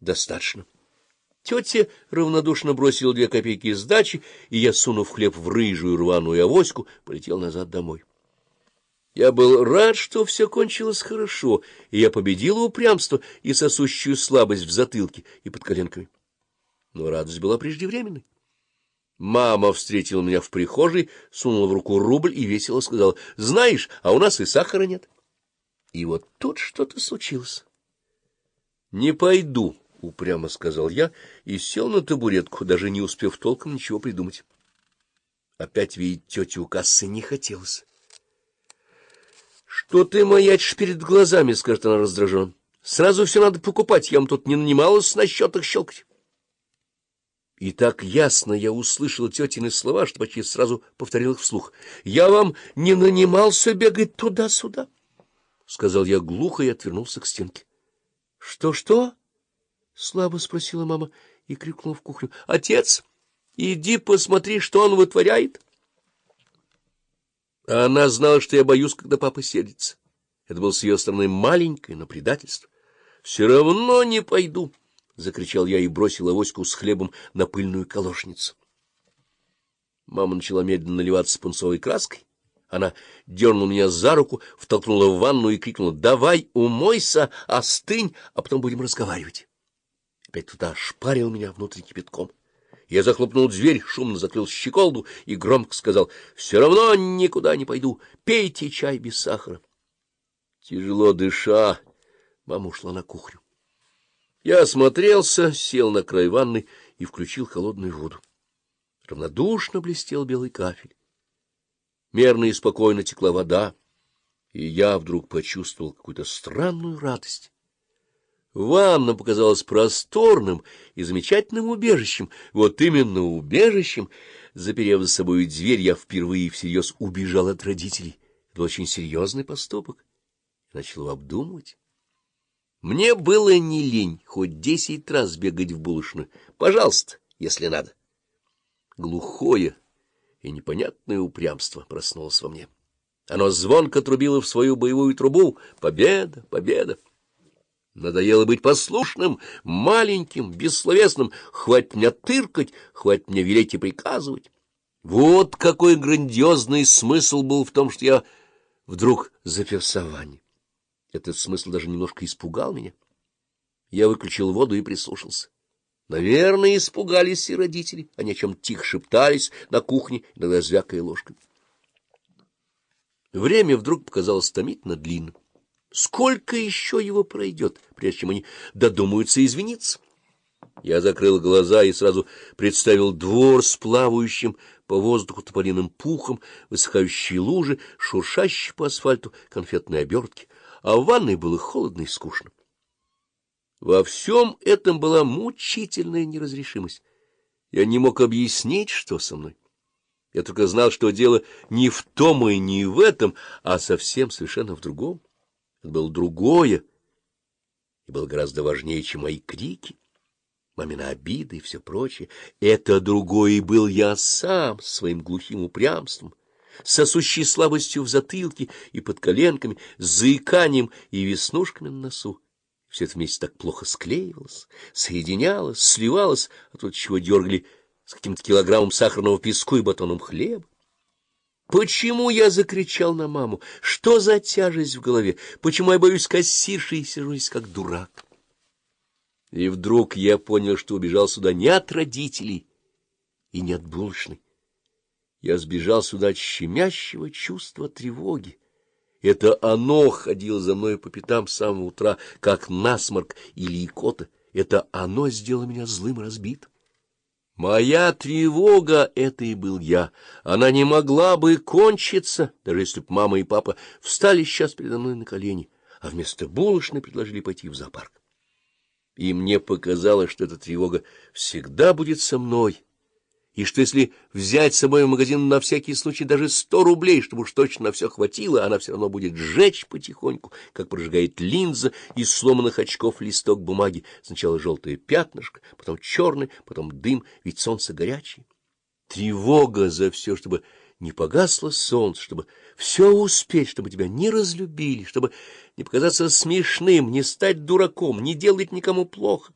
Достаточно. Тетя равнодушно бросила две копейки сдачи, и я, сунув хлеб в рыжую рваную авоську, полетел назад домой. Я был рад, что все кончилось хорошо, и я победил упрямство и сосущую слабость в затылке и под коленками. Но радость была преждевременной. Мама встретила меня в прихожей, сунула в руку рубль и весело сказала, «Знаешь, а у нас и сахара нет». И вот тут что-то случилось. «Не пойду», — упрямо сказал я и сел на табуретку, даже не успев толком ничего придумать. Опять видеть тетю у кассы не хотелось. Что ты маячишь перед глазами, — скажет она раздраженно. Сразу все надо покупать, я вам тут не нанималась на счетах щелкать. И так ясно я услышал тетины слова, что почти сразу повторил их вслух. — Я вам не нанимался бегать туда-сюда, — сказал я глухо и отвернулся к стенке. Что, — Что-что? — слабо спросила мама и крикнула в кухню. — Отец, иди посмотри, что он вытворяет. — она знала, что я боюсь, когда папа сердится. Это было с ее стороны маленькое, но предательство. — Все равно не пойду! — закричал я и бросил авоську с хлебом на пыльную колошницу. Мама начала медленно наливаться пунцовой краской. Она дернула меня за руку, втолкнула в ванну и крикнула «Давай, умойся, остынь, а потом будем разговаривать». Опять туда шпарил меня внутри кипятком. Я захлопнул дверь, шумно закрыл щеколду и громко сказал, — Все равно никуда не пойду, пейте чай без сахара. Тяжело дыша, мама ушла на кухню. Я осмотрелся, сел на край ванны и включил холодную воду. Равнодушно блестел белый кафель. Мерно и спокойно текла вода, и я вдруг почувствовал какую-то странную радость. Ванна показалась просторным и замечательным убежищем. Вот именно убежищем. Заперев за собой дверь, я впервые всерьез убежал от родителей. Это очень серьезный поступок. начал обдумывать. Мне было не лень хоть десять раз бегать в булочную. Пожалуйста, если надо. Глухое и непонятное упрямство проснулось во мне. Оно звонко трубило в свою боевую трубу. Победа, победа! Надоело быть послушным, маленьким, бессловесным. Хватит мне тыркать, хватит мне велеть и приказывать. Вот какой грандиозный смысл был в том, что я вдруг ванне. Этот смысл даже немножко испугал меня. Я выключил воду и прислушался. Наверное, испугались и родители. Они о чем тихо шептались на кухне, иногда звякая ложками. Время вдруг показалось томительно длинным. Сколько еще его пройдет, прежде чем они додумаются извиниться? Я закрыл глаза и сразу представил двор с плавающим по воздуху тополиным пухом, высыхающие лужи, шуршащие по асфальту конфетные обертки, а в ванной было холодно и скучно. Во всем этом была мучительная неразрешимость. Я не мог объяснить, что со мной. Я только знал, что дело не в том и не в этом, а совсем совершенно в другом. Это было другое, и было гораздо важнее, чем мои крики, мамина обиды и все прочее. Это другое и был я сам, своим глухим упрямством, сосущей слабостью в затылке и под коленками, заиканием и веснушками на носу. Все это вместе так плохо склеивалось, соединялось, сливалось, а тут чего дергали с каким-то килограммом сахарного песку и батоном хлеба. Почему я закричал на маму? Что за тяжесть в голове? Почему я боюсь кассирши и сижу здесь как дурак? И вдруг я понял, что убежал сюда не от родителей и не от булочной. Я сбежал сюда от щемящего чувства тревоги. Это оно ходило за мной по пятам с самого утра, как насморк или икота. Это оно сделало меня злым разбитым. Моя тревога — это и был я. Она не могла бы кончиться, даже если бы мама и папа встали сейчас передо мной на колени, а вместо булочной предложили пойти в зоопарк. И мне показалось, что эта тревога всегда будет со мной, и что если взять с собой в магазин на всякий случай даже сто рублей, чтобы уж точно на все хватило, она все равно будет сжечь потихоньку, как прожигает линза из сломанных очков листок бумаги. Сначала желтое пятнышко, потом черный, потом дым, ведь солнце горячее. Тревога за все, чтобы не погасло солнце, чтобы все успеть, чтобы тебя не разлюбили, чтобы не показаться смешным, не стать дураком, не делать никому плохо.